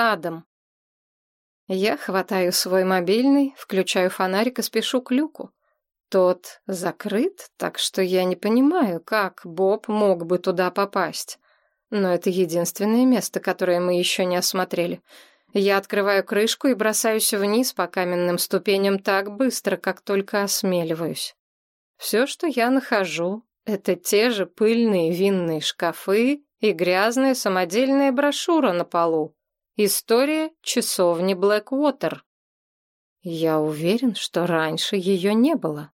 Адам. Я хватаю свой мобильный, включаю фонарик и спешу к люку. Тот закрыт, так что я не понимаю, как Боб мог бы туда попасть. Но это единственное место, которое мы еще не осмотрели. Я открываю крышку и бросаюсь вниз по каменным ступеням так быстро, как только осмеливаюсь. Все, что я нахожу, это те же пыльные винные шкафы и грязная самодельная брошюра на полу. История часовни Блэквотер. Я уверен, что раньше ее не было.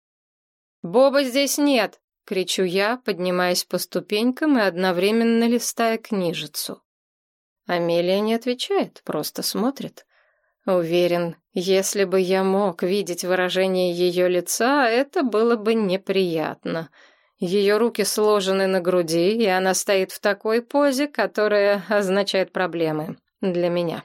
«Боба здесь нет!» — кричу я, поднимаясь по ступенькам и одновременно листая книжицу. Амелия не отвечает, просто смотрит. Уверен, если бы я мог видеть выражение ее лица, это было бы неприятно. Ее руки сложены на груди, и она стоит в такой позе, которая означает проблемы для меня.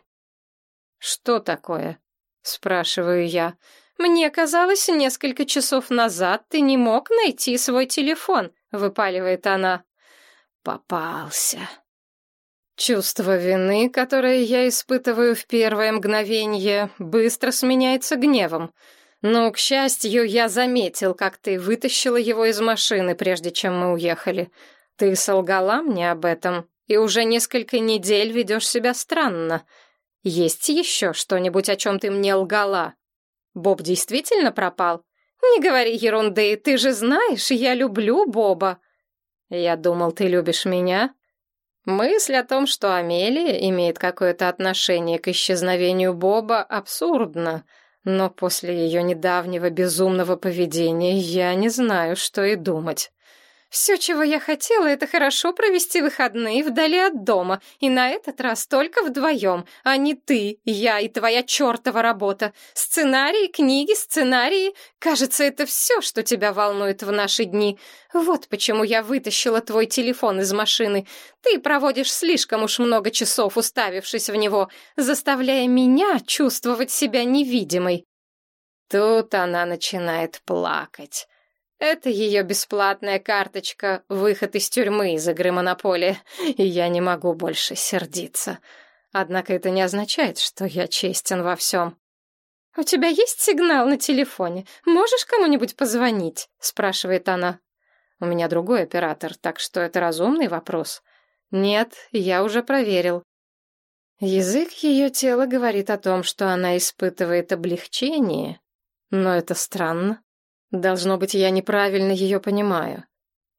«Что такое?» — спрашиваю я. «Мне казалось, несколько часов назад ты не мог найти свой телефон», — выпаливает она. «Попался». Чувство вины, которое я испытываю в первое мгновение, быстро сменяется гневом. Но, к счастью, я заметил, как ты вытащила его из машины, прежде чем мы уехали. Ты солгала мне об этом, и уже несколько недель ведешь себя странно. Есть еще что-нибудь, о чем ты мне лгала? Боб действительно пропал? Не говори ерунды, ты же знаешь, я люблю Боба. Я думал, ты любишь меня. Мысль о том, что Амелия имеет какое-то отношение к исчезновению Боба, абсурдна. Но после ее недавнего безумного поведения я не знаю, что и думать. Все, чего я хотела, это хорошо провести выходные вдали от дома, и на этот раз только вдвоем, а не ты, я и твоя чертова работа. Сценарии, книги, сценарии. Кажется, это все, что тебя волнует в наши дни. Вот почему я вытащила твой телефон из машины. Ты проводишь слишком уж много часов, уставившись в него, заставляя меня чувствовать себя невидимой. Тут она начинает плакать. Это ее бесплатная карточка, выход из тюрьмы из игры Монополия, и я не могу больше сердиться. Однако это не означает, что я честен во всем. «У тебя есть сигнал на телефоне? Можешь кому-нибудь позвонить?» — спрашивает она. «У меня другой оператор, так что это разумный вопрос». «Нет, я уже проверил». Язык ее тела говорит о том, что она испытывает облегчение, но это странно. Должно быть, я неправильно ее понимаю.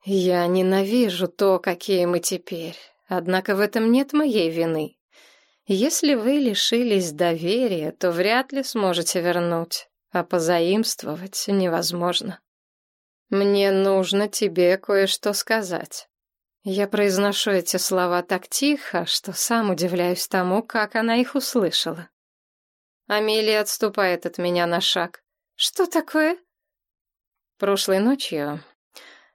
Я ненавижу то, какие мы теперь. Однако в этом нет моей вины. Если вы лишились доверия, то вряд ли сможете вернуть, а позаимствовать невозможно. Мне нужно тебе кое-что сказать. Я произношу эти слова так тихо, что сам удивляюсь тому, как она их услышала. Амелия отступает от меня на шаг. Что такое? Прошлой ночью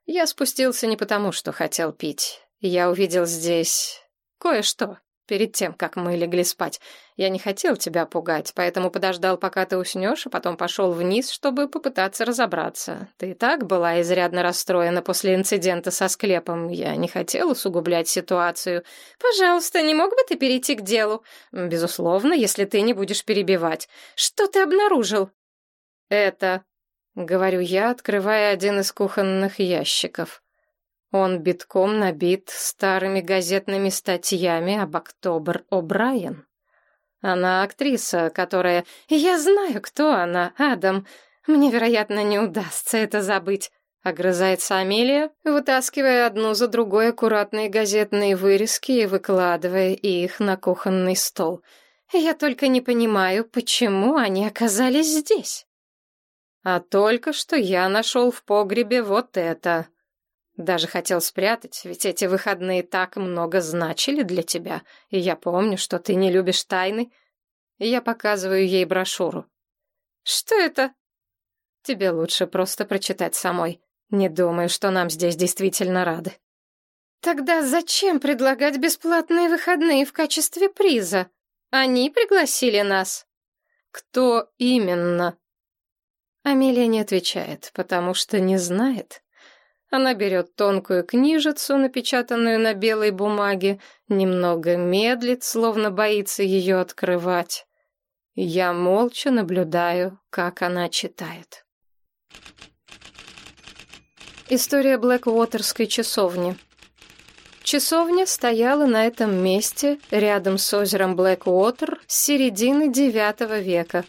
я спустился не потому, что хотел пить. Я увидел здесь кое-что перед тем, как мы легли спать. Я не хотел тебя пугать, поэтому подождал, пока ты уснешь, а потом пошел вниз, чтобы попытаться разобраться. Ты и так была изрядно расстроена после инцидента со склепом. Я не хотел усугублять ситуацию. Пожалуйста, не мог бы ты перейти к делу? Безусловно, если ты не будешь перебивать. Что ты обнаружил? Это — говорю я, открывая один из кухонных ящиков. Он битком набит старыми газетными статьями об Октобер О'Брайен. Она актриса, которая... Я знаю, кто она, Адам. Мне, вероятно, не удастся это забыть. Огрызается Амелия, вытаскивая одну за другой аккуратные газетные вырезки и выкладывая их на кухонный стол. Я только не понимаю, почему они оказались здесь. А только что я нашел в погребе вот это. Даже хотел спрятать, ведь эти выходные так много значили для тебя, и я помню, что ты не любишь тайны. я показываю ей брошюру. Что это? Тебе лучше просто прочитать самой. Не думаю, что нам здесь действительно рады. Тогда зачем предлагать бесплатные выходные в качестве приза? Они пригласили нас. Кто именно? Амелия не отвечает, потому что не знает. Она берет тонкую книжицу, напечатанную на белой бумаге, немного медлит, словно боится ее открывать. Я молча наблюдаю, как она читает. История Блэквотерской часовни. Часовня стояла на этом месте, рядом с озером Блэквотер, с середины IX века.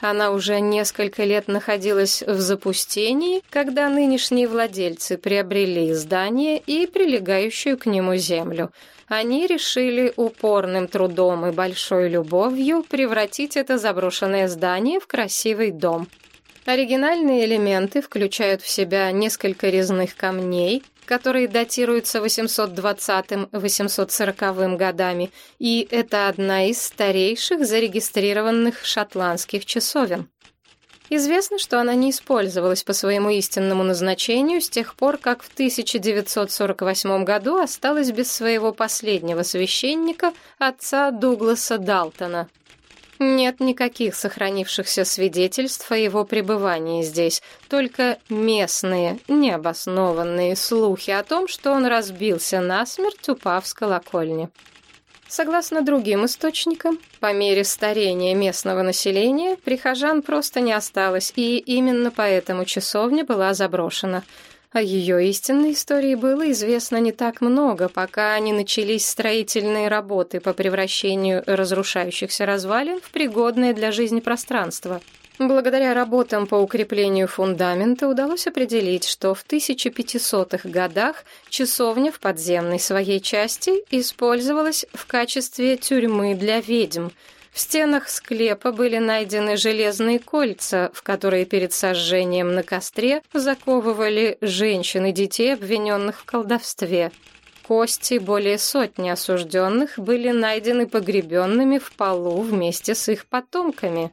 Она уже несколько лет находилась в запустении, когда нынешние владельцы приобрели здание и прилегающую к нему землю. Они решили упорным трудом и большой любовью превратить это заброшенное здание в красивый дом. Оригинальные элементы включают в себя несколько резных камней, которые датируются 820-840 годами, и это одна из старейших зарегистрированных шотландских часовен. Известно, что она не использовалась по своему истинному назначению с тех пор, как в 1948 году осталась без своего последнего священника, отца Дугласа Далтона. Нет никаких сохранившихся свидетельств о его пребывании здесь, только местные, необоснованные слухи о том, что он разбился насмерть, упав с колокольни. Согласно другим источникам, по мере старения местного населения прихожан просто не осталось, и именно поэтому часовня была заброшена – о ее истинной истории было известно не так много, пока не начались строительные работы по превращению разрушающихся развалин в пригодное для жизни пространство. Благодаря работам по укреплению фундамента удалось определить, что в 1500-х годах часовня в подземной своей части использовалась в качестве тюрьмы для ведьм – в стенах склепа были найдены железные кольца, в которые перед сожжением на костре заковывали женщин и детей, обвиненных в колдовстве. Кости более сотни осужденных были найдены погребенными в полу вместе с их потомками.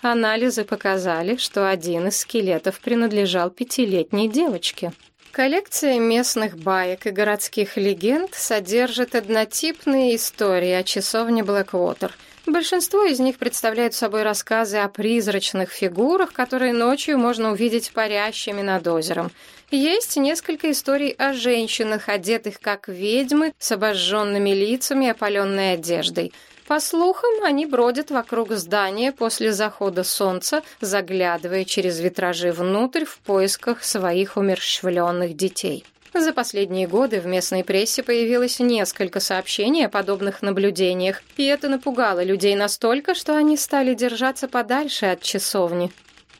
Анализы показали, что один из скелетов принадлежал пятилетней девочке. Коллекция местных баек и городских легенд содержит однотипные истории о часовне Блэквотер – Большинство из них представляют собой рассказы о призрачных фигурах, которые ночью можно увидеть парящими над озером. Есть несколько историй о женщинах, одетых как ведьмы, с обожженными лицами и опаленной одеждой. По слухам, они бродят вокруг здания после захода солнца, заглядывая через витражи внутрь в поисках своих умерщвленных детей. За последние годы в местной прессе появилось несколько сообщений о подобных наблюдениях, и это напугало людей настолько, что они стали держаться подальше от часовни.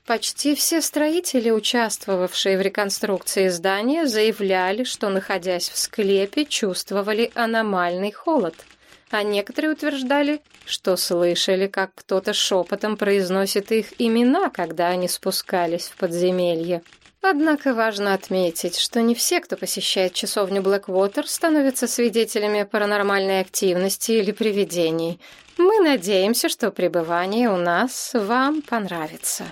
Почти все строители, участвовавшие в реконструкции здания, заявляли, что, находясь в склепе, чувствовали аномальный холод. А некоторые утверждали, что слышали, как кто-то шепотом произносит их имена, когда они спускались в подземелье. Однако важно отметить, что не все, кто посещает часовню Блэквотер, становятся свидетелями паранормальной активности или привидений. Мы надеемся, что пребывание у нас вам понравится.